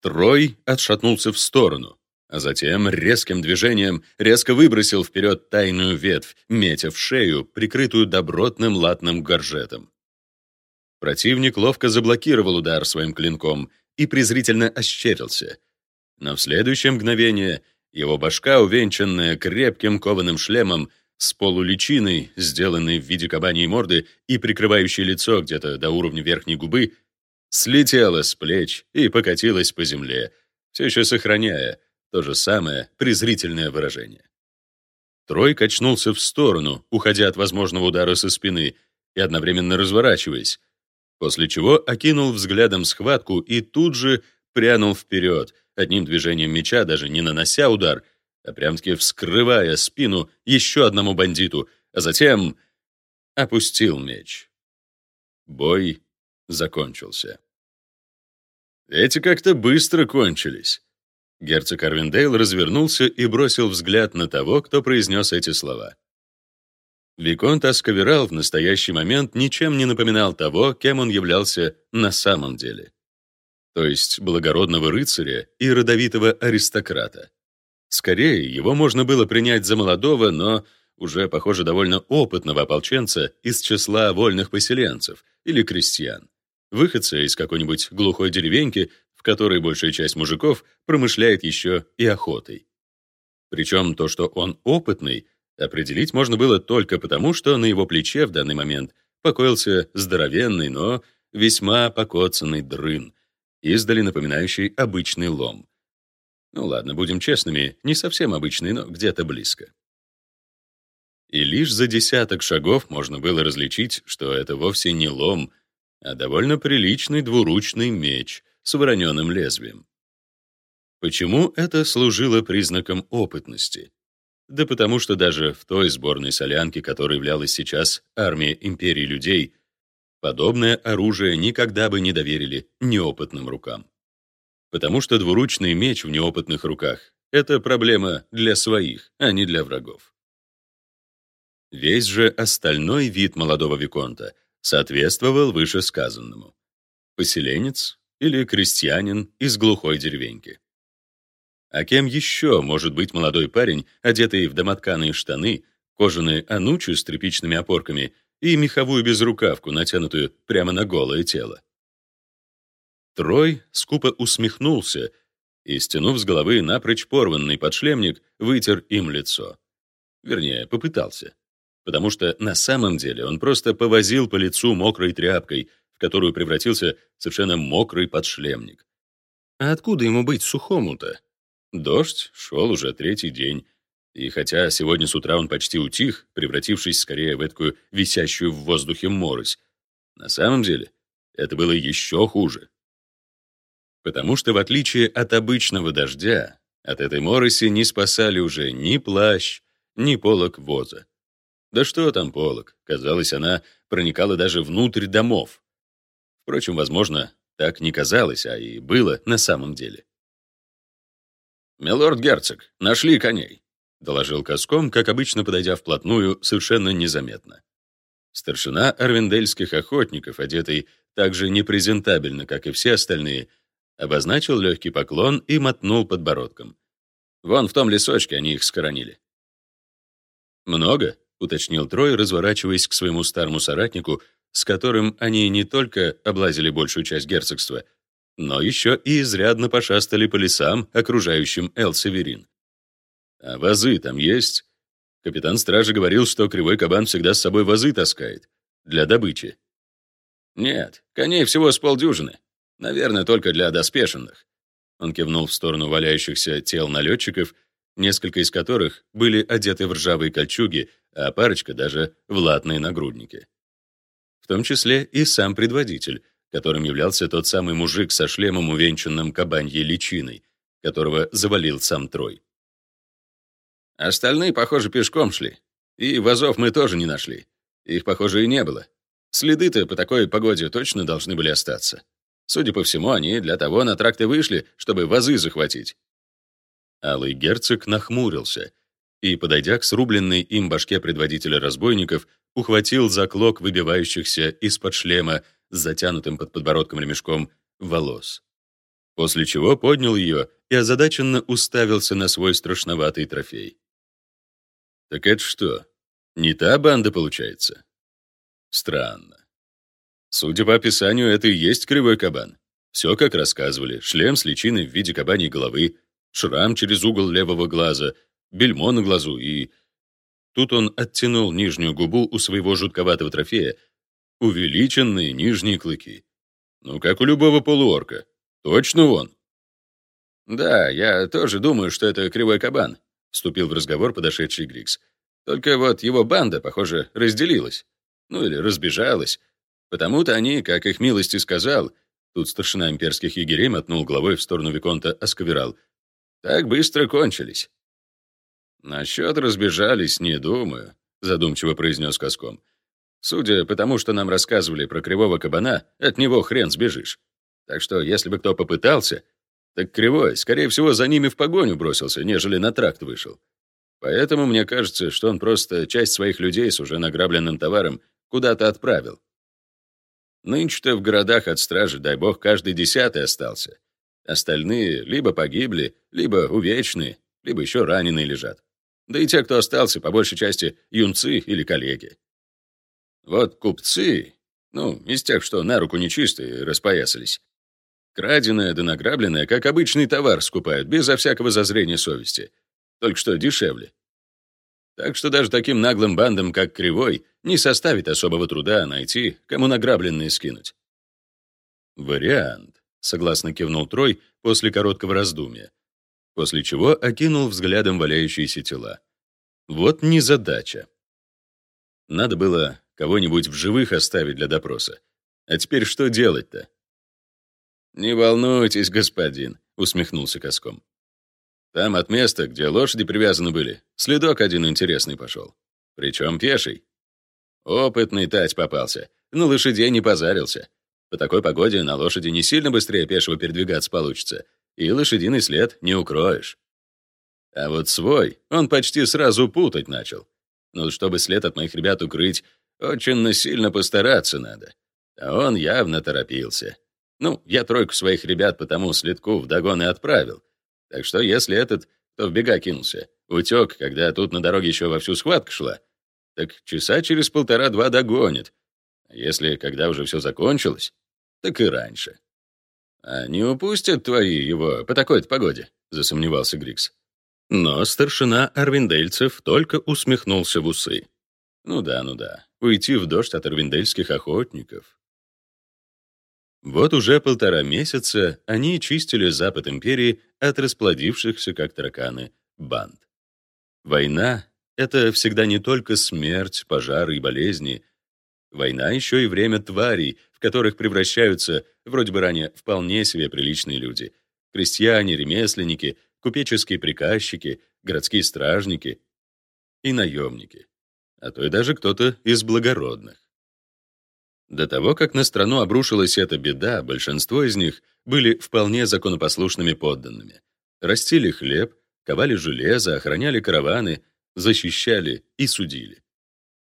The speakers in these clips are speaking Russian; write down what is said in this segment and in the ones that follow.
Трой отшатнулся в сторону, а затем резким движением резко выбросил вперед тайную ветвь, метя в шею, прикрытую добротным латным горжетом. Противник ловко заблокировал удар своим клинком и презрительно ощерился. Но в следующее мгновение его башка, увенчанная крепким кованым шлемом, с полуличиной, сделанной в виде кабаньей морды и прикрывающей лицо где-то до уровня верхней губы, слетела с плеч и покатилась по земле, все еще сохраняя то же самое презрительное выражение. Трой качнулся в сторону, уходя от возможного удара со спины и одновременно разворачиваясь, после чего окинул взглядом схватку и тут же прянул вперед, одним движением меча, даже не нанося удар, а прям-таки вскрывая спину еще одному бандиту, а затем опустил меч. Бой закончился. Эти как-то быстро кончились. Герцог Арвиндейл развернулся и бросил взгляд на того, кто произнес эти слова. Виконт Асковерал в настоящий момент ничем не напоминал того, кем он являлся на самом деле. То есть благородного рыцаря и родовитого аристократа. Скорее, его можно было принять за молодого, но уже, похоже, довольно опытного ополченца из числа вольных поселенцев или крестьян, выходца из какой-нибудь глухой деревеньки, в которой большая часть мужиков промышляет еще и охотой. Причем то, что он опытный, определить можно было только потому, что на его плече в данный момент покоился здоровенный, но весьма покоцанный дрын, издали напоминающий обычный лом. Ну ладно, будем честными, не совсем обычный, но где-то близко. И лишь за десяток шагов можно было различить, что это вовсе не лом, а довольно приличный двуручный меч с вороненым лезвием. Почему это служило признаком опытности? Да потому что даже в той сборной солянке, которой являлась сейчас армия империи людей, подобное оружие никогда бы не доверили неопытным рукам. Потому что двуручный меч в неопытных руках — это проблема для своих, а не для врагов. Весь же остальной вид молодого Виконта соответствовал вышесказанному. Поселенец или крестьянин из глухой деревеньки. А кем еще может быть молодой парень, одетый в домотканые штаны, кожаные анучи с тряпичными опорками и меховую безрукавку, натянутую прямо на голое тело? Трой скупо усмехнулся и, стянув с головы напрочь порванный подшлемник, вытер им лицо. Вернее, попытался потому что на самом деле он просто повозил по лицу мокрой тряпкой, в которую превратился совершенно мокрый подшлемник. А откуда ему быть сухому-то? Дождь шел уже третий день, и хотя сегодня с утра он почти утих, превратившись скорее в такую висящую в воздухе морось, на самом деле это было еще хуже. Потому что в отличие от обычного дождя, от этой мороси не спасали уже ни плащ, ни полок воза. Да что там полок? Казалось, она проникала даже внутрь домов. Впрочем, возможно, так не казалось, а и было на самом деле. «Милорд-герцог, нашли коней», — доложил Коском, как обычно подойдя вплотную, совершенно незаметно. Старшина арвендельских охотников, одетый так же непрезентабельно, как и все остальные, обозначил легкий поклон и мотнул подбородком. «Вон в том лесочке они их скоронили». «Много?» — уточнил Трой, разворачиваясь к своему старому соратнику, с которым они не только облазили большую часть герцогства, но еще и изрядно пошастали по лесам, окружающим Эл-Северин. «А вазы там есть?» Капитан стражи говорил, что кривой кабан всегда с собой вазы таскает. Для добычи. «Нет, коней всего с полдюжины. Наверное, только для доспешенных». Он кивнул в сторону валяющихся тел налетчиков — несколько из которых были одеты в ржавые кольчуги, а парочка даже в латные нагрудники. В том числе и сам предводитель, которым являлся тот самый мужик со шлемом, увенчанным кабаньей личиной, которого завалил сам Трой. Остальные, похоже, пешком шли. И вазов мы тоже не нашли. Их, похоже, и не было. Следы-то по такой погоде точно должны были остаться. Судя по всему, они для того на тракты вышли, чтобы вазы захватить. Алый герцог нахмурился и, подойдя к срубленной им башке предводителя разбойников, ухватил за клок выбивающихся из-под шлема с затянутым под подбородком ремешком волос. после чего поднял ее и озадаченно уставился на свой страшноватый трофей. «Так это что, не та банда получается?» «Странно. Судя по описанию, это и есть кривой кабан. Все, как рассказывали. Шлем с личиной в виде кабаней головы, шрам через угол левого глаза, бельмо на глазу и... Тут он оттянул нижнюю губу у своего жутковатого трофея. Увеличенные нижние клыки. Ну, как у любого полуорка. Точно он. «Да, я тоже думаю, что это кривой кабан», — вступил в разговор подошедший Грикс. «Только вот его банда, похоже, разделилась. Ну или разбежалась. Потому-то они, как их милости сказал, тут старшина имперских егерей мотнул головой в сторону Виконта Асковерал, так быстро кончились. «Насчет разбежались, не думаю», — задумчиво произнес Коском. «Судя по тому, что нам рассказывали про кривого кабана, от него хрен сбежишь. Так что, если бы кто попытался, так кривой, скорее всего, за ними в погоню бросился, нежели на тракт вышел. Поэтому мне кажется, что он просто часть своих людей с уже награбленным товаром куда-то отправил. Нынче-то в городах от стражи, дай бог, каждый десятый остался. Остальные либо погибли, либо увечны, либо еще раненые лежат. Да и те, кто остался, по большей части юнцы или коллеги. Вот купцы, ну, из тех, что на руку нечистые, распоясались. Краденое да награбленное, как обычный товар, скупают, безо всякого зазрения совести. Только что дешевле. Так что даже таким наглым бандам, как Кривой, не составит особого труда найти, кому награбленные скинуть. «Вариант», — согласно кивнул Трой после короткого раздумья, после чего окинул взглядом валяющиеся тела. «Вот незадача. Надо было кого-нибудь в живых оставить для допроса. А теперь что делать-то?» «Не волнуйтесь, господин», — усмехнулся Коском. Там от места, где лошади привязаны были, следок один интересный пошел. Причем пеший. Опытный тать попался, на лошадей не позарился. По такой погоде на лошади не сильно быстрее пешего передвигаться получится, и лошадиный след не укроешь. А вот свой он почти сразу путать начал. Но чтобы след от моих ребят укрыть, очень сильно постараться надо. А он явно торопился. Ну, я тройку своих ребят по тому следку вдогон и отправил. Так что если этот, кто в бега кинулся, утек, когда тут на дороге еще вовсю схватка шла, так часа через полтора-два догонит. А если, когда уже все закончилось, так и раньше. «А не упустят твои его по такой-то погоде?» — засомневался Грикс. Но старшина Арвиндельцев только усмехнулся в усы. «Ну да, ну да, уйти в дождь от арвиндельских охотников. Вот уже полтора месяца они чистили Запад империи от расплодившихся, как тараканы, банд. Война — это всегда не только смерть, пожары и болезни. Война еще и время тварей, в которых превращаются, вроде бы ранее, вполне себе приличные люди. Крестьяне, ремесленники, купеческие приказчики, городские стражники и наемники. А то и даже кто-то из благородных. До того, как на страну обрушилась эта беда, большинство из них были вполне законопослушными подданными. Растили хлеб, ковали железо, охраняли караваны, защищали и судили.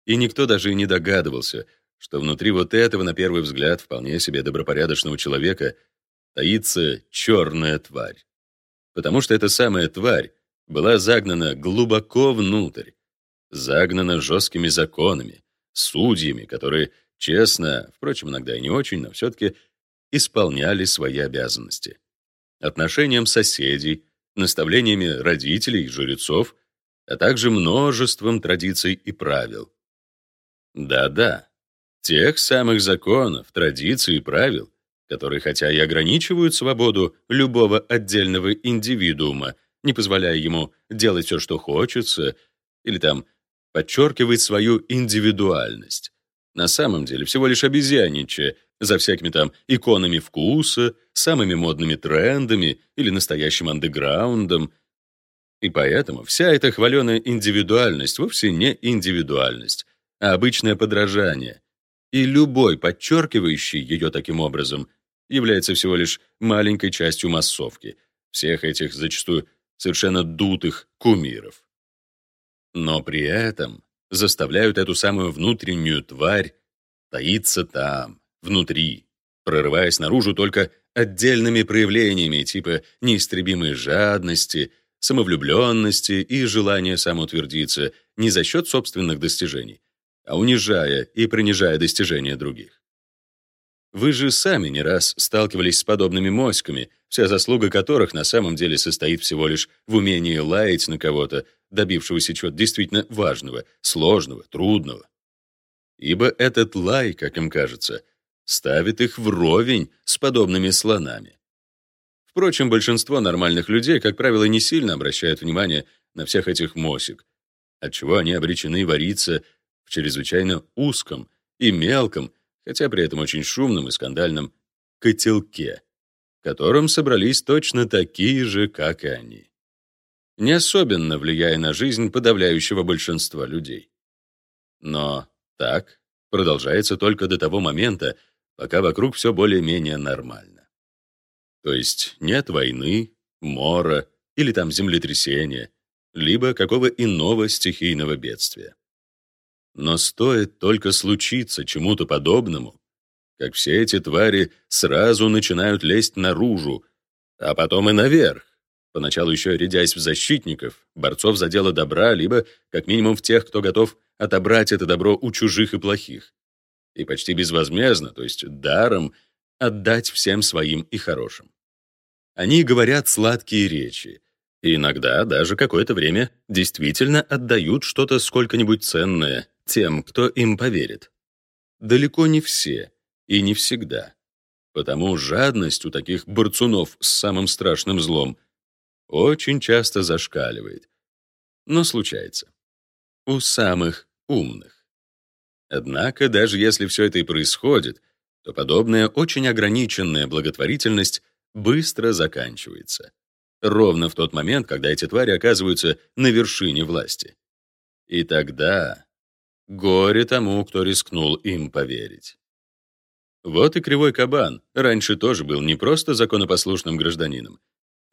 И никто даже не догадывался, что внутри вот этого, на первый взгляд, вполне себе добропорядочного человека таится черная тварь. Потому что эта самая тварь была загнана глубоко внутрь, загнана жесткими законами, судьями, которые честно, впрочем, иногда и не очень, но все-таки исполняли свои обязанности. Отношением соседей, наставлениями родителей и жрецов, а также множеством традиций и правил. Да-да, тех самых законов, традиций и правил, которые хотя и ограничивают свободу любого отдельного индивидуума, не позволяя ему делать все, что хочется, или там подчеркивать свою индивидуальность, на самом деле всего лишь обезьяничая за всякими там иконами вкуса, самыми модными трендами или настоящим андеграундом. И поэтому вся эта хваленая индивидуальность вовсе не индивидуальность, а обычное подражание. И любой, подчеркивающий ее таким образом, является всего лишь маленькой частью массовки, всех этих зачастую совершенно дутых кумиров. Но при этом заставляют эту самую внутреннюю тварь таиться там, внутри, прорываясь наружу только отдельными проявлениями типа неистребимой жадности, самовлюбленности и желания самоутвердиться не за счет собственных достижений, а унижая и принижая достижения других. Вы же сами не раз сталкивались с подобными моськами, вся заслуга которых на самом деле состоит всего лишь в умении лаять на кого-то, добившегося чего-то действительно важного, сложного, трудного. Ибо этот лай, как им кажется, ставит их вровень с подобными слонами. Впрочем, большинство нормальных людей, как правило, не сильно обращают внимание на всех этих мосик, отчего они обречены вариться в чрезвычайно узком и мелком, хотя при этом очень шумном и скандальном, котелке, в котором собрались точно такие же, как и они, не особенно влияя на жизнь подавляющего большинства людей. Но так продолжается только до того момента, пока вокруг все более-менее нормально. То есть нет войны, мора или там землетрясения, либо какого иного стихийного бедствия. Но стоит только случиться чему-то подобному, как все эти твари сразу начинают лезть наружу, а потом и наверх, поначалу еще рядясь в защитников, борцов за дело добра, либо, как минимум, в тех, кто готов отобрать это добро у чужих и плохих, и почти безвозмездно, то есть даром, отдать всем своим и хорошим. Они говорят сладкие речи, и иногда даже какое-то время действительно отдают что-то сколько-нибудь ценное, тем, кто им поверит. Далеко не все и не всегда. Потому жадность у таких борцунов с самым страшным злом очень часто зашкаливает. Но случается. У самых умных. Однако, даже если все это и происходит, то подобная очень ограниченная благотворительность быстро заканчивается. Ровно в тот момент, когда эти твари оказываются на вершине власти. И тогда Горе тому, кто рискнул им поверить. Вот и кривой кабан раньше тоже был не просто законопослушным гражданином,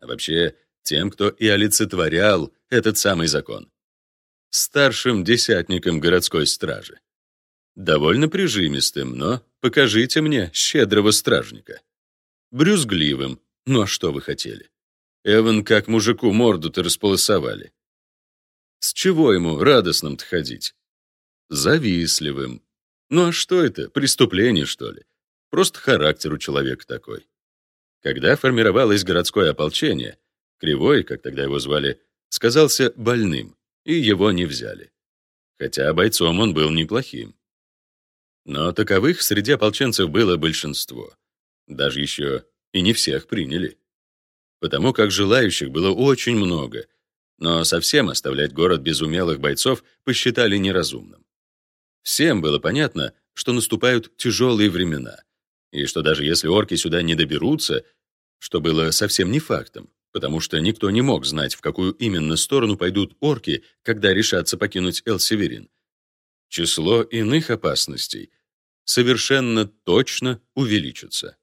а вообще тем, кто и олицетворял этот самый закон. Старшим десятником городской стражи. Довольно прижимистым, но покажите мне щедрого стражника. Брюзгливым, ну а что вы хотели? Эван как мужику морду-то располосовали. С чего ему радостным-то ходить? Завистливым. Ну а что это, преступление, что ли? Просто характер у человека такой. Когда формировалось городское ополчение, Кривой, как тогда его звали, сказался больным, и его не взяли. Хотя бойцом он был неплохим. Но таковых среди ополченцев было большинство. Даже еще и не всех приняли. Потому как желающих было очень много, но совсем оставлять город без умелых бойцов посчитали неразумным. Всем было понятно, что наступают тяжелые времена, и что даже если орки сюда не доберутся, что было совсем не фактом, потому что никто не мог знать, в какую именно сторону пойдут орки, когда решатся покинуть Эл-Северин. Число иных опасностей совершенно точно увеличится.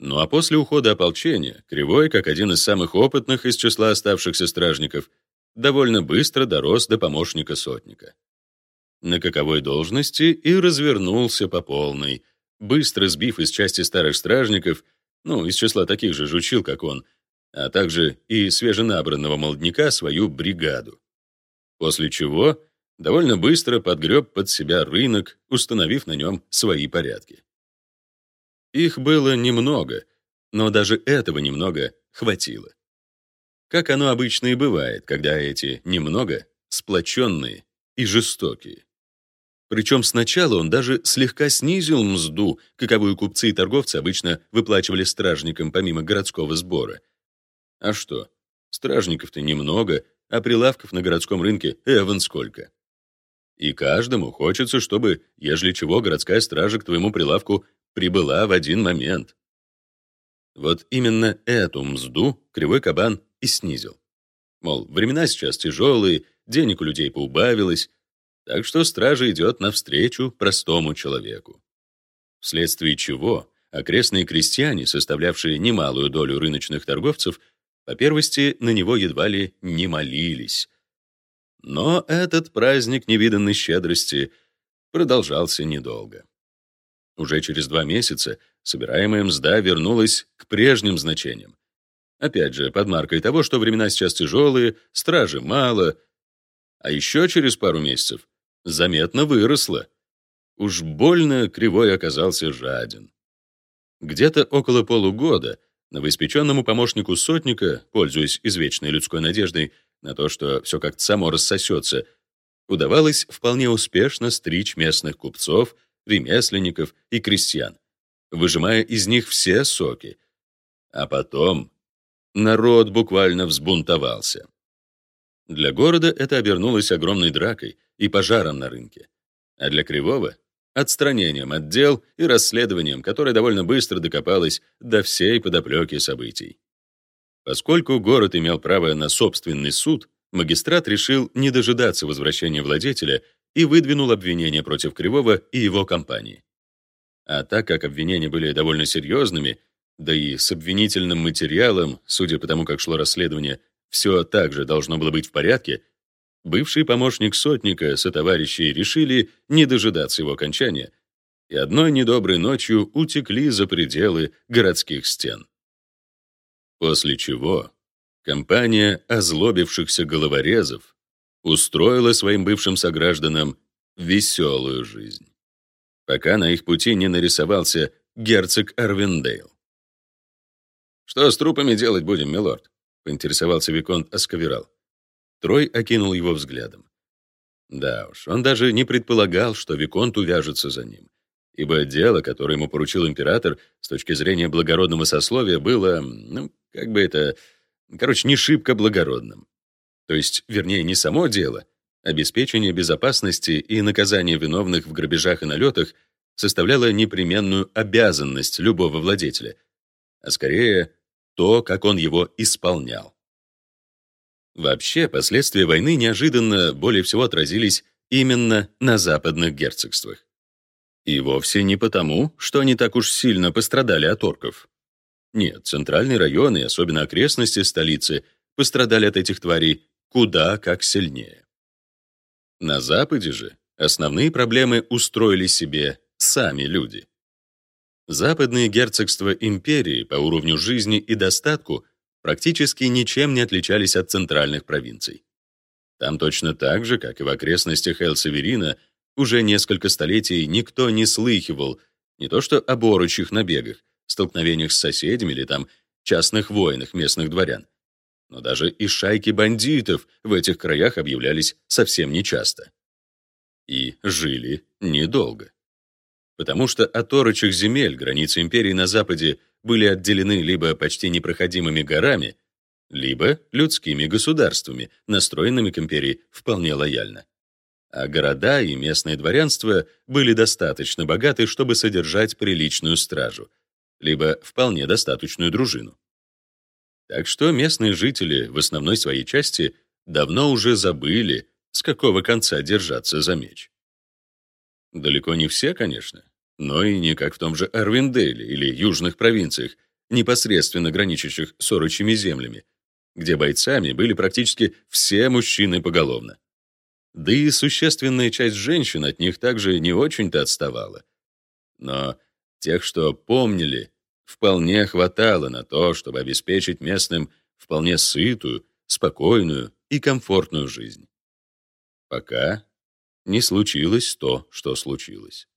Ну а после ухода ополчения, Кривой, как один из самых опытных из числа оставшихся стражников, довольно быстро дорос до помощника сотника на каковой должности и развернулся по полной, быстро сбив из части старых стражников, ну, из числа таких же жучил, как он, а также и свеженабранного молодняка свою бригаду. После чего довольно быстро подгреб под себя рынок, установив на нем свои порядки. Их было немного, но даже этого немного хватило. Как оно обычно и бывает, когда эти немного сплоченные и жестокие. Причем сначала он даже слегка снизил мзду, каковую купцы и торговцы обычно выплачивали стражникам помимо городского сбора. А что? Стражников-то немного, а прилавков на городском рынке эван сколько. И каждому хочется, чтобы, ежели чего, городская стража к твоему прилавку прибыла в один момент. Вот именно эту мзду Кривой Кабан и снизил. Мол, времена сейчас тяжелые, денег у людей поубавилось, так что стража идет навстречу простому человеку. Вследствие чего окрестные крестьяне, составлявшие немалую долю рыночных торговцев, по первости на него едва ли не молились. Но этот праздник невиданной щедрости продолжался недолго. Уже через два месяца собираемая мзда вернулась к прежним значениям. Опять же, под маркой того, что времена сейчас тяжелые, стражи мало, а еще через пару месяцев заметно выросла. Уж больно кривой оказался жаден. Где-то около полугода новоиспеченному помощнику сотника, пользуясь извечной людской надеждой на то, что все как-то само рассосется, удавалось вполне успешно стричь местных купцов, ремесленников и крестьян, выжимая из них все соки. А потом народ буквально взбунтовался. Для города это обернулось огромной дракой и пожаром на рынке. А для Кривого — отстранением от дел и расследованием, которое довольно быстро докопалось до всей подоплеки событий. Поскольку город имел право на собственный суд, магистрат решил не дожидаться возвращения владетеля и выдвинул обвинения против Кривого и его компании. А так как обвинения были довольно серьезными, да и с обвинительным материалом, судя по тому, как шло расследование, все также должно было быть в порядке, бывший помощник сотника со товарищей решили не дожидаться его окончания и одной недоброй ночью утекли за пределы городских стен. После чего компания озлобившихся головорезов устроила своим бывшим согражданам веселую жизнь, пока на их пути не нарисовался герцог Арвиндейл. «Что с трупами делать будем, милорд?» Поинтересовался Виконт Асковерал. Трой окинул его взглядом. Да уж, он даже не предполагал, что Виконт увяжется за ним, ибо дело, которое ему поручил император, с точки зрения благородного сословия, было, ну, как бы это, короче, не шибко благородным. То есть, вернее, не само дело, обеспечение безопасности и наказание виновных в грабежах и налетах составляло непременную обязанность любого владетеля, а скорее то, как он его исполнял. Вообще, последствия войны неожиданно более всего отразились именно на западных герцогствах. И вовсе не потому, что они так уж сильно пострадали от орков. Нет, центральные районы, особенно окрестности столицы, пострадали от этих тварей куда как сильнее. На Западе же основные проблемы устроили себе сами люди. Западные герцогства империи по уровню жизни и достатку практически ничем не отличались от центральных провинций. Там точно так же, как и в окрестностях Эл-Северина, уже несколько столетий никто не слыхивал не то что об орочих набегах, столкновениях с соседями или там частных войнах местных дворян, но даже и шайки бандитов в этих краях объявлялись совсем нечасто. И жили недолго потому что от орочих земель границы империи на западе были отделены либо почти непроходимыми горами, либо людскими государствами, настроенными к империи вполне лояльно. А города и местное дворянство были достаточно богаты, чтобы содержать приличную стражу, либо вполне достаточную дружину. Так что местные жители в основной своей части давно уже забыли, с какого конца держаться за меч. Далеко не все, конечно, но и не как в том же Арвинделе или южных провинциях, непосредственно граничащих с орочими землями, где бойцами были практически все мужчины поголовно. Да и существенная часть женщин от них также не очень-то отставала. Но тех, что помнили, вполне хватало на то, чтобы обеспечить местным вполне сытую, спокойную и комфортную жизнь. Пока не случилось то, что случилось.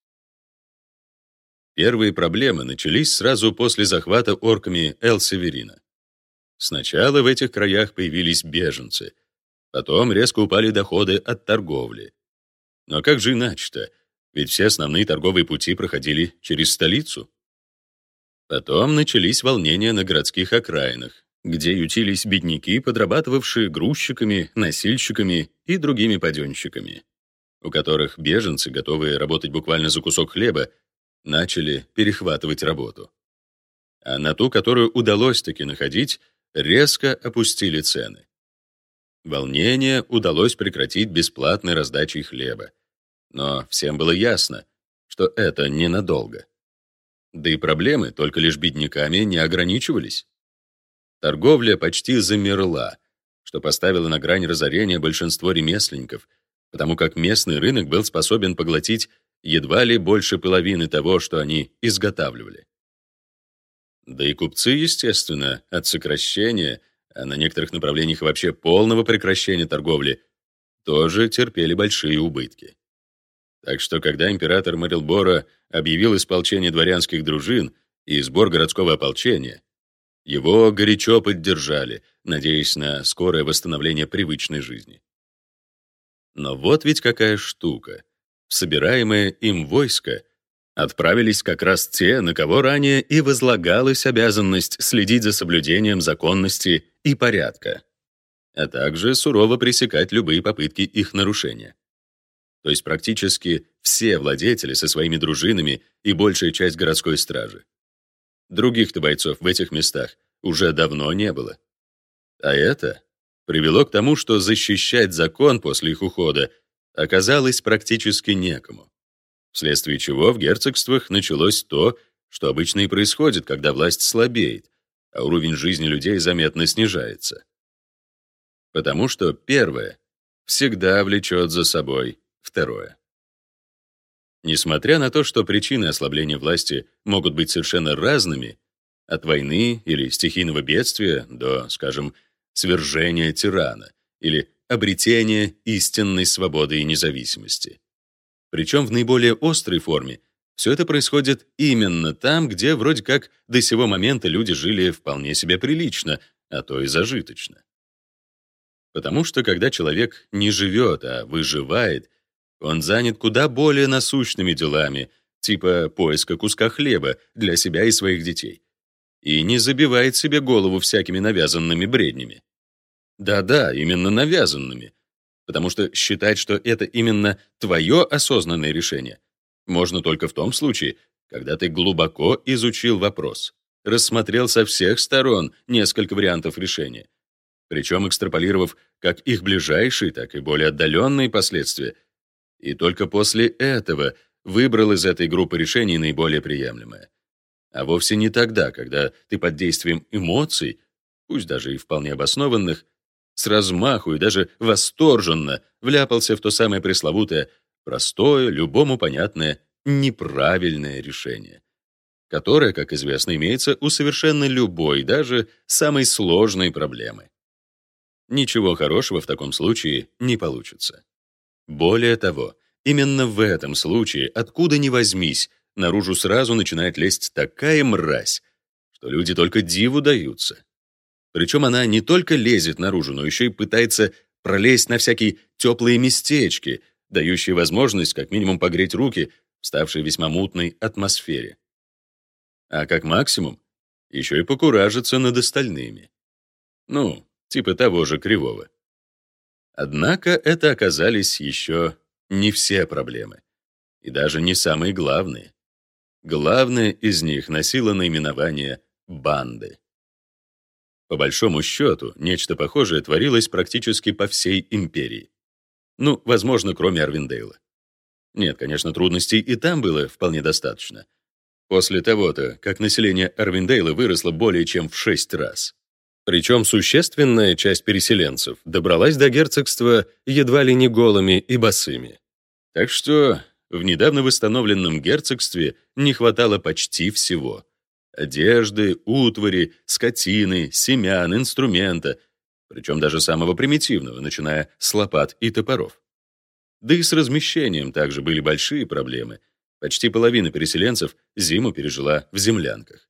Первые проблемы начались сразу после захвата орками Эл-Северина. Сначала в этих краях появились беженцы, потом резко упали доходы от торговли. Но как же иначе-то? Ведь все основные торговые пути проходили через столицу. Потом начались волнения на городских окраинах, где ютились бедняки, подрабатывавшие грузчиками, носильщиками и другими паденщиками у которых беженцы, готовые работать буквально за кусок хлеба, начали перехватывать работу. А на ту, которую удалось таки находить, резко опустили цены. Волнение удалось прекратить бесплатной раздачей хлеба. Но всем было ясно, что это ненадолго. Да и проблемы только лишь бедняками не ограничивались. Торговля почти замерла, что поставило на грань разорения большинство ремесленников — потому как местный рынок был способен поглотить едва ли больше половины того, что они изготавливали. Да и купцы, естественно, от сокращения, а на некоторых направлениях вообще полного прекращения торговли, тоже терпели большие убытки. Так что, когда император Марилбора объявил исполчение дворянских дружин и сбор городского ополчения, его горячо поддержали, надеясь на скорое восстановление привычной жизни. Но вот ведь какая штука. Собираемое им войско отправились как раз те, на кого ранее и возлагалась обязанность следить за соблюдением законности и порядка, а также сурово пресекать любые попытки их нарушения. То есть практически все владетели со своими дружинами и большая часть городской стражи. Других-то бойцов в этих местах уже давно не было. А это привело к тому, что защищать закон после их ухода оказалось практически некому. Вследствие чего в герцогствах началось то, что обычно и происходит, когда власть слабеет, а уровень жизни людей заметно снижается. Потому что первое всегда влечет за собой второе. Несмотря на то, что причины ослабления власти могут быть совершенно разными, от войны или стихийного бедствия до, скажем, свержения тирана или обретения истинной свободы и независимости. Причем в наиболее острой форме все это происходит именно там, где вроде как до сего момента люди жили вполне себе прилично, а то и зажиточно. Потому что когда человек не живет, а выживает, он занят куда более насущными делами, типа поиска куска хлеба для себя и своих детей, и не забивает себе голову всякими навязанными бреднями. Да-да, именно навязанными, потому что считать, что это именно твое осознанное решение, можно только в том случае, когда ты глубоко изучил вопрос, рассмотрел со всех сторон несколько вариантов решения, причем экстраполировав как их ближайшие, так и более отдаленные последствия, и только после этого выбрал из этой группы решений наиболее приемлемое. А вовсе не тогда, когда ты под действием эмоций, пусть даже и вполне обоснованных, с размаху и даже восторженно вляпался в то самое пресловутое, простое, любому понятное, неправильное решение, которое, как известно, имеется у совершенно любой, даже самой сложной проблемы. Ничего хорошего в таком случае не получится. Более того, именно в этом случае, откуда ни возьмись, наружу сразу начинает лезть такая мразь, что люди только диву даются. Причем она не только лезет наружу, но еще и пытается пролезть на всякие теплые местечки, дающие возможность как минимум погреть руки в ставшей весьма мутной атмосфере. А как максимум, еще и покуражиться над остальными. Ну, типа того же кривого. Однако это оказались еще не все проблемы. И даже не самые главные. Главное из них носило наименование «банды». По большому счету, нечто похожее творилось практически по всей империи. Ну, возможно, кроме Арвиндейла. Нет, конечно, трудностей и там было вполне достаточно. После того-то, как население Арвиндейла выросло более чем в шесть раз. Причем существенная часть переселенцев добралась до герцогства едва ли не голыми и босыми. Так что в недавно восстановленном герцогстве не хватало почти всего. Одежды, утвари, скотины, семян, инструмента, причем даже самого примитивного, начиная с лопат и топоров. Да и с размещением также были большие проблемы. Почти половина переселенцев зиму пережила в землянках.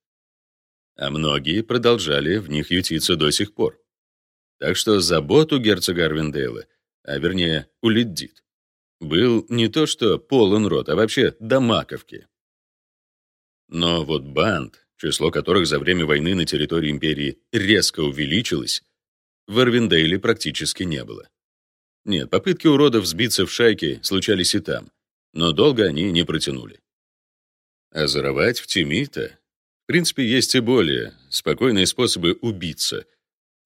А многие продолжали в них ютиться до сих пор. Так что заботу герцога Арвиндейла, а вернее, Улиддит, был не то что полон рот, а вообще до маковки. Но вот банд, число которых за время войны на территории империи резко увеличилось, в Арвиндейле практически не было. Нет, попытки уродов сбиться в шайки случались и там, но долго они не протянули. А заровать в Тимита, в принципе, есть и более спокойные способы убиться,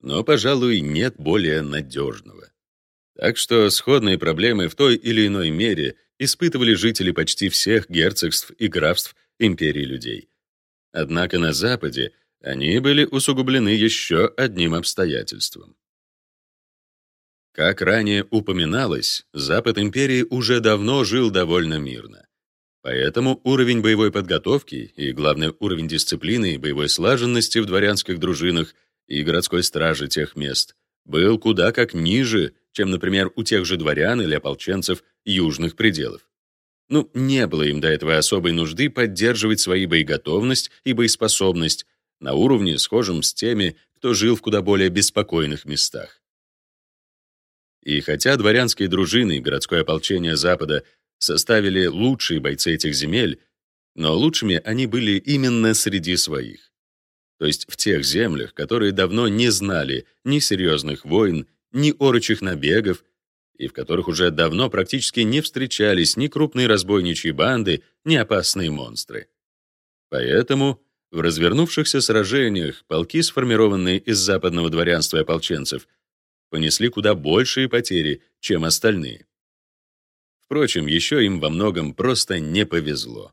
но, пожалуй, нет более надежного. Так что сходные проблемы в той или иной мере испытывали жители почти всех герцогств и графств империи людей. Однако на Западе они были усугублены еще одним обстоятельством. Как ранее упоминалось, Запад империи уже давно жил довольно мирно. Поэтому уровень боевой подготовки и, главное, уровень дисциплины и боевой слаженности в дворянских дружинах и городской страже тех мест был куда как ниже, чем, например, у тех же дворян или ополченцев южных пределов. Ну, не было им до этого особой нужды поддерживать свои боеготовность и боеспособность на уровне, схожем с теми, кто жил в куда более беспокойных местах. И хотя дворянские дружины и городское ополчение Запада составили лучшие бойцы этих земель, но лучшими они были именно среди своих. То есть в тех землях, которые давно не знали ни серьезных войн, ни орочих набегов, и в которых уже давно практически не встречались ни крупные разбойничьи банды, ни опасные монстры. Поэтому в развернувшихся сражениях полки, сформированные из западного дворянства и ополченцев, понесли куда большие потери, чем остальные. Впрочем, еще им во многом просто не повезло.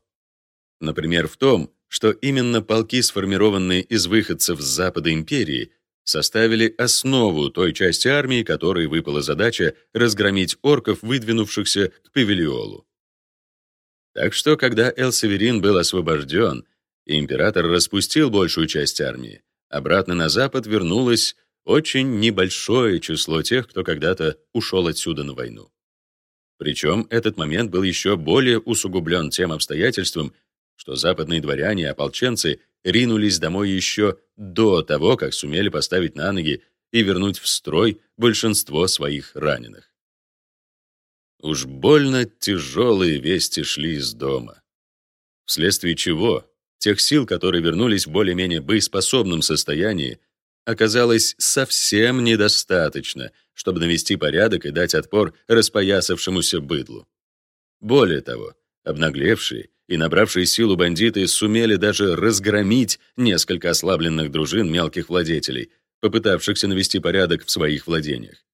Например, в том, что именно полки, сформированные из выходцев с Запада империи, составили основу той части армии, которой выпала задача разгромить орков, выдвинувшихся к Павелиолу. Так что, когда Эл-Северин был освобожден, император распустил большую часть армии, обратно на запад вернулось очень небольшое число тех, кто когда-то ушел отсюда на войну. Причем этот момент был еще более усугублен тем обстоятельством, что западные дворяне и ополченцы ринулись домой еще до того, как сумели поставить на ноги и вернуть в строй большинство своих раненых. Уж больно тяжелые вести шли из дома. Вследствие чего тех сил, которые вернулись в более-менее боеспособном состоянии, оказалось совсем недостаточно, чтобы навести порядок и дать отпор распоясавшемуся быдлу. Более того, обнаглевшие и набравшие силу бандиты сумели даже разгромить несколько ослабленных дружин мелких владетелей, попытавшихся навести порядок в своих владениях,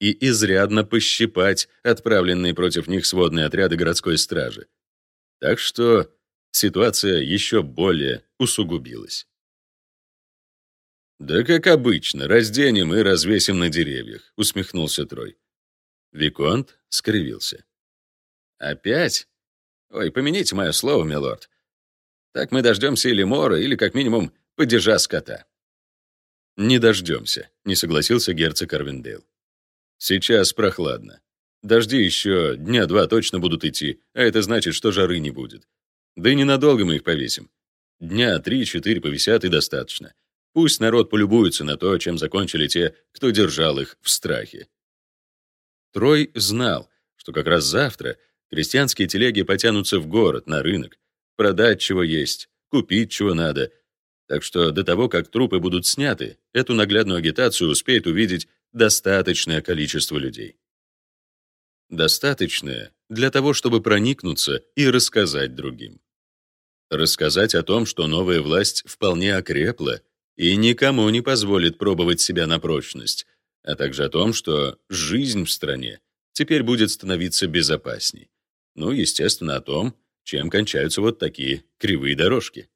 и изрядно пощипать отправленные против них сводные отряды городской стражи. Так что ситуация еще более усугубилась. «Да как обычно, разденем и развесим на деревьях», — усмехнулся Трой. Виконт скривился. «Опять? Ой, помяните мое слово, милорд. Так мы дождемся или мора, или, как минимум, падежа скота». «Не дождемся», — не согласился герцог Арвиндейл. «Сейчас прохладно. Дожди еще дня два точно будут идти, а это значит, что жары не будет. Да и ненадолго мы их повесим. Дня три-четыре повисят и достаточно. Пусть народ полюбуется на то, чем закончили те, кто держал их в страхе. Трой знал, что как раз завтра крестьянские телеги потянутся в город, на рынок, продать чего есть, купить чего надо. Так что до того, как трупы будут сняты, эту наглядную агитацию успеет увидеть достаточное количество людей. Достаточное для того, чтобы проникнуться и рассказать другим. Рассказать о том, что новая власть вполне окрепла и никому не позволит пробовать себя на прочность, а также о том, что жизнь в стране теперь будет становиться безопасней. Ну, естественно, о том, чем кончаются вот такие кривые дорожки.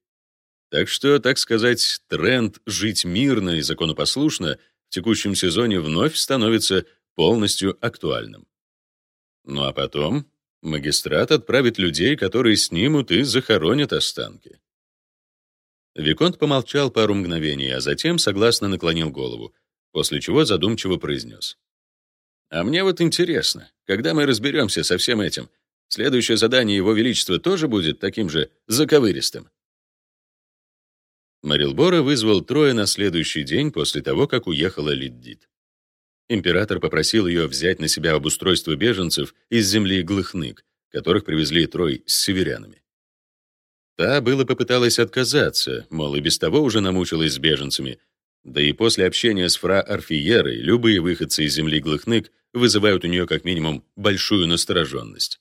Так что, так сказать, тренд жить мирно и законопослушно в текущем сезоне вновь становится полностью актуальным. Ну а потом магистрат отправит людей, которые снимут и захоронят останки. Виконт помолчал пару мгновений, а затем согласно наклонил голову, после чего задумчиво произнес. «А мне вот интересно, когда мы разберемся со всем этим, следующее задание Его Величества тоже будет таким же заковыристым?» Марилбора вызвал Троя на следующий день после того, как уехала Лиддит. Император попросил ее взять на себя обустройство беженцев из земли Глыхнык, которых привезли Трой с северянами. Та было попыталась отказаться, мол, и без того уже намучилась с беженцами. Да и после общения с фра Арфиерой любые выходцы из земли Глыхнык вызывают у нее как минимум большую настороженность.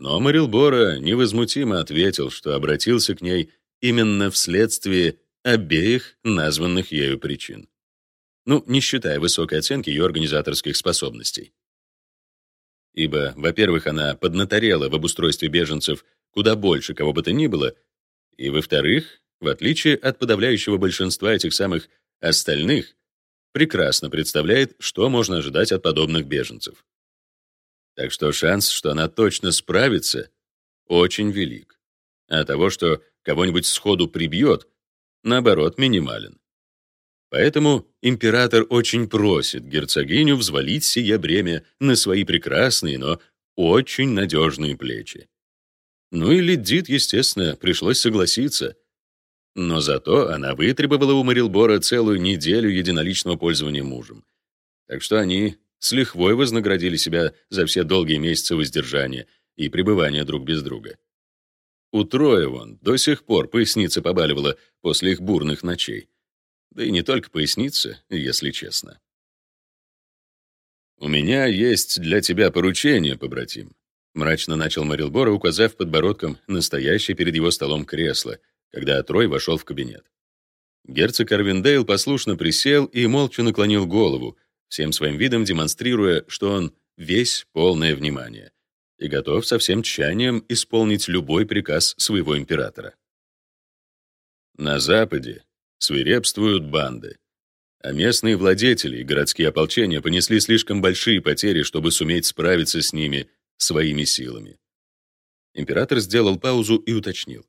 Но Марилбора невозмутимо ответил, что обратился к ней именно вследствие обеих названных ею причин. Ну, не считая высокой оценки ее организаторских способностей. Ибо, во-первых, она поднаторела в обустройстве беженцев куда больше кого бы то ни было, и, во-вторых, в отличие от подавляющего большинства этих самых остальных, прекрасно представляет, что можно ожидать от подобных беженцев. Так что шанс, что она точно справится, очень велик, а того, что кого-нибудь сходу прибьет, наоборот, минимален. Поэтому император очень просит герцогиню взвалить сие бремя на свои прекрасные, но очень надежные плечи. Ну и Ледит, естественно, пришлось согласиться. Но зато она вытребовала у Марилбора целую неделю единоличного пользования мужем. Так что они с лихвой вознаградили себя за все долгие месяцы воздержания и пребывания друг без друга. У Троя вон до сих пор поясница побаливала после их бурных ночей. Да и не только поясница, если честно. «У меня есть для тебя поручение, побратим», — мрачно начал Марилбора, указав подбородком настоящее перед его столом кресло, когда Трой вошел в кабинет. Герцог Арвиндейл послушно присел и молча наклонил голову, всем своим видом демонстрируя, что он весь полное внимание и готов со всем тщанием исполнить любой приказ своего императора. На Западе свирепствуют банды, а местные владетели и городские ополчения понесли слишком большие потери, чтобы суметь справиться с ними своими силами. Император сделал паузу и уточнил.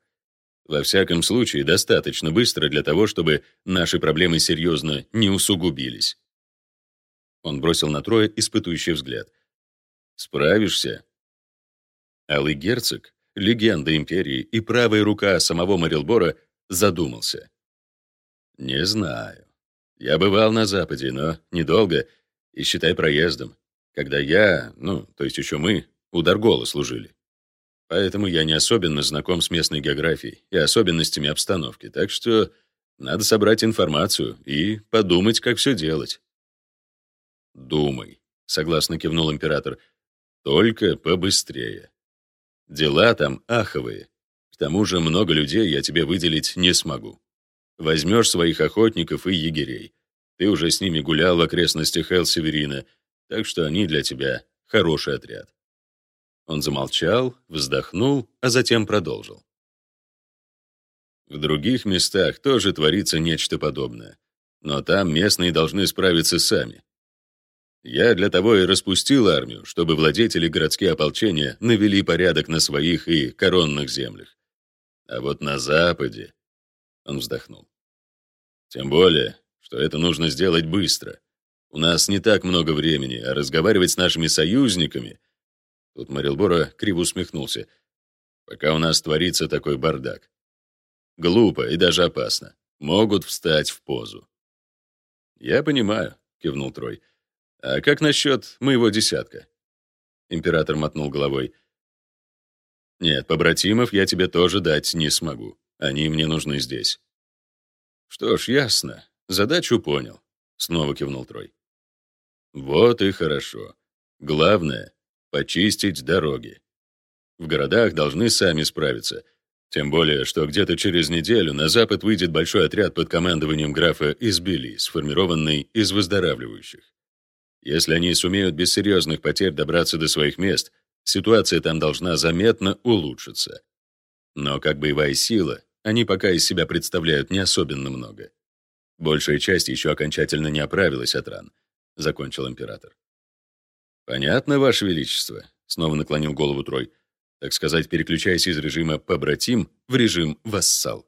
Во всяком случае, достаточно быстро для того, чтобы наши проблемы серьезно не усугубились. Он бросил на Троя испытующий взгляд. «Справишься?» Алый герцог, легенда империи и правая рука самого Марилбора, задумался. «Не знаю. Я бывал на Западе, но недолго, и считай проездом, когда я, ну, то есть еще мы, у Даргола служили. Поэтому я не особенно знаком с местной географией и особенностями обстановки, так что надо собрать информацию и подумать, как все делать. «Думай», — согласно кивнул император, — «только побыстрее. Дела там аховые. К тому же много людей я тебе выделить не смогу. Возьмешь своих охотников и егерей. Ты уже с ними гулял в окрестностях Эл-Северина, так что они для тебя хороший отряд». Он замолчал, вздохнул, а затем продолжил. В других местах тоже творится нечто подобное, но там местные должны справиться сами. Я для того и распустил армию, чтобы владетели городские ополчения навели порядок на своих и коронных землях. А вот на Западе... Он вздохнул. Тем более, что это нужно сделать быстро. У нас не так много времени, а разговаривать с нашими союзниками... Тут Марилбора криво усмехнулся. Пока у нас творится такой бардак. Глупо и даже опасно. Могут встать в позу. «Я понимаю», — кивнул Трой. «А как насчет моего десятка?» Император мотнул головой. «Нет, побратимов я тебе тоже дать не смогу. Они мне нужны здесь». «Что ж, ясно. Задачу понял», — снова кивнул Трой. «Вот и хорошо. Главное — почистить дороги. В городах должны сами справиться, тем более, что где-то через неделю на запад выйдет большой отряд под командованием графа Избили, сформированный из выздоравливающих. Если они сумеют без серьезных потерь добраться до своих мест, ситуация там должна заметно улучшиться. Но как боевая сила, они пока из себя представляют не особенно много. Большая часть еще окончательно не оправилась от ран, закончил император. Понятно, ваше величество, снова наклонил голову Трой, так сказать, переключаясь из режима побратим в режим вассал.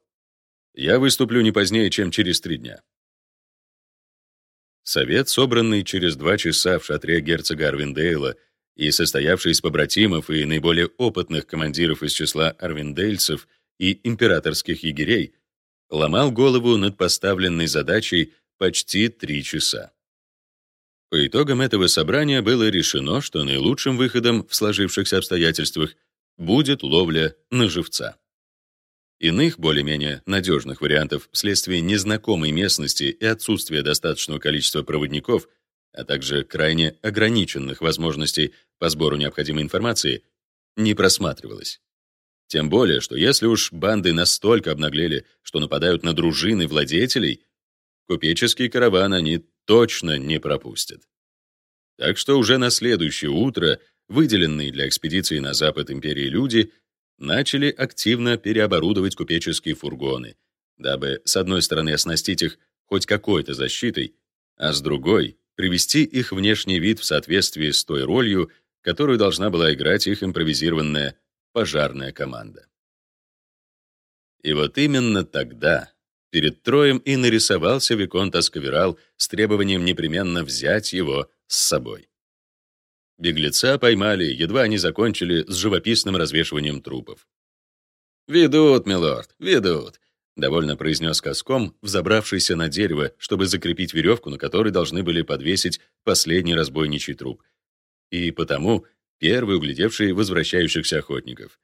Я выступлю не позднее, чем через три дня. Совет, собранный через два часа в шатре герцога Арвиндейла и состоявший из побратимов и наиболее опытных командиров из числа арвиндейльцев и императорских егерей, ломал голову над поставленной задачей почти три часа. По итогам этого собрания было решено, что наилучшим выходом в сложившихся обстоятельствах будет ловля на живца. Иных, более-менее надежных вариантов вследствие незнакомой местности и отсутствия достаточного количества проводников, а также крайне ограниченных возможностей по сбору необходимой информации, не просматривалось. Тем более, что если уж банды настолько обнаглели, что нападают на дружины владетелей, купеческий караван они точно не пропустят. Так что уже на следующее утро выделенные для экспедиции на запад империи люди — начали активно переоборудовать купеческие фургоны, дабы, с одной стороны, оснастить их хоть какой-то защитой, а с другой — привести их внешний вид в соответствии с той ролью, которую должна была играть их импровизированная пожарная команда. И вот именно тогда перед Троем и нарисовался Виконт Аскаверал с требованием непременно взять его с собой. Беглеца поймали, едва они закончили с живописным развешиванием трупов. «Ведут, милорд, ведут», — довольно произнес Коском, взобравшийся на дерево, чтобы закрепить веревку, на которой должны были подвесить последний разбойничий труп. И потому первый углядевший возвращающихся охотников.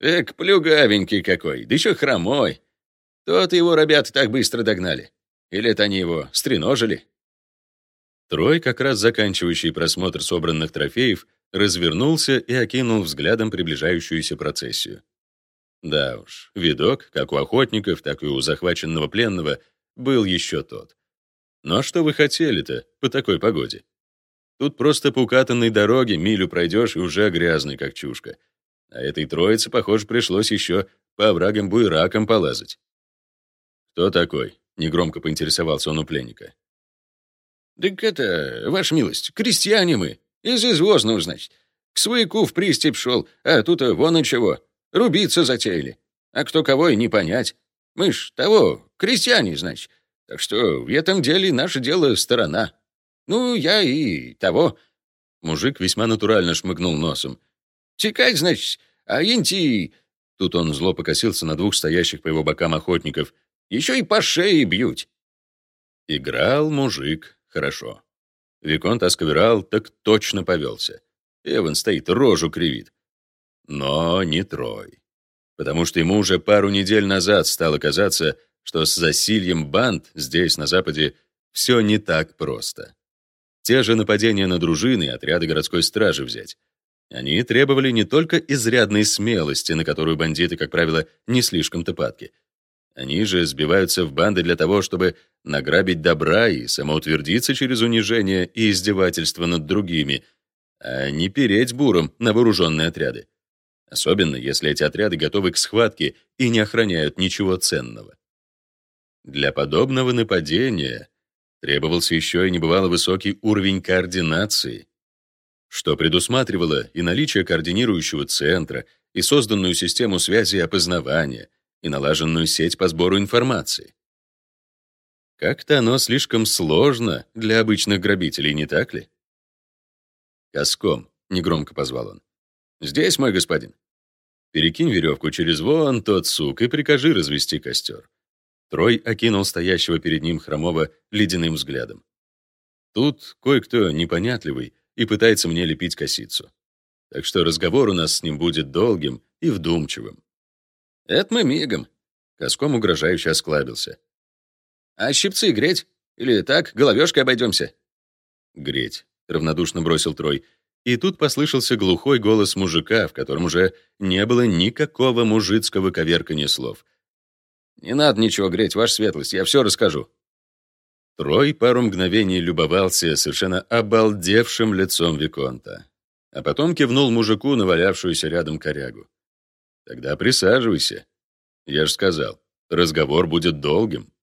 «Эк, плюгавенький какой, да еще хромой. Тот его ребята так быстро догнали. Или это они его стреножили?» Трой, как раз заканчивающий просмотр собранных трофеев, развернулся и окинул взглядом приближающуюся процессию. Да уж, видок, как у охотников, так и у захваченного пленного, был еще тот. Но что вы хотели-то по такой погоде? Тут просто по укатанной дороге милю пройдешь и уже грязный, как чушка. А этой троице, похоже, пришлось еще по оврагам буеракам полазать. «Кто такой?» — негромко поинтересовался он у пленника. «Так это, ваша милость, крестьяне мы. Из извозного, значит. К свояку в пристепь шел, а тут вон и чего. Рубиться затеяли. А кто кого и не понять. Мы ж того, крестьяне, значит. Так что в этом деле наше дело сторона. Ну, я и того». Мужик весьма натурально шмыгнул носом. «Текать, значит, а инти...» Тут он зло покосился на двух стоящих по его бокам охотников. «Еще и по шее бьют». Играл мужик хорошо. Виконт Асковерал так точно повелся. Эван стоит, рожу кривит. Но не Трой. Потому что ему уже пару недель назад стало казаться, что с засильем банд здесь, на Западе, все не так просто. Те же нападения на дружины и отряды городской стражи взять. Они требовали не только изрядной смелости, на которую бандиты, как правило, не слишком-то падки. Они же сбиваются в банды для того, чтобы награбить добра и самоутвердиться через унижение и издевательство над другими, а не переть буром на вооруженные отряды. Особенно, если эти отряды готовы к схватке и не охраняют ничего ценного. Для подобного нападения требовался еще и небывало высокий уровень координации, что предусматривало и наличие координирующего центра, и созданную систему связи и опознавания, и налаженную сеть по сбору информации. Как-то оно слишком сложно для обычных грабителей, не так ли? «Коском», — негромко позвал он. «Здесь, мой господин. Перекинь веревку через вон тот сук и прикажи развести костер». Трой окинул стоящего перед ним хромого ледяным взглядом. Тут кое-кто непонятливый и пытается мне лепить косицу. Так что разговор у нас с ним будет долгим и вдумчивым. «Это мы мигом», — Коском угрожающе осклабился. «А щипцы греть? Или так, головешкой обойдемся?» «Греть», — равнодушно бросил Трой, и тут послышался глухой голос мужика, в котором уже не было никакого мужицкого коверкания слов. «Не надо ничего греть, ваша светлость, я все расскажу». Трой пару мгновений любовался совершенно обалдевшим лицом Виконта, а потом кивнул мужику, навалявшуюся рядом корягу. «Тогда присаживайся. Я же сказал, разговор будет долгим».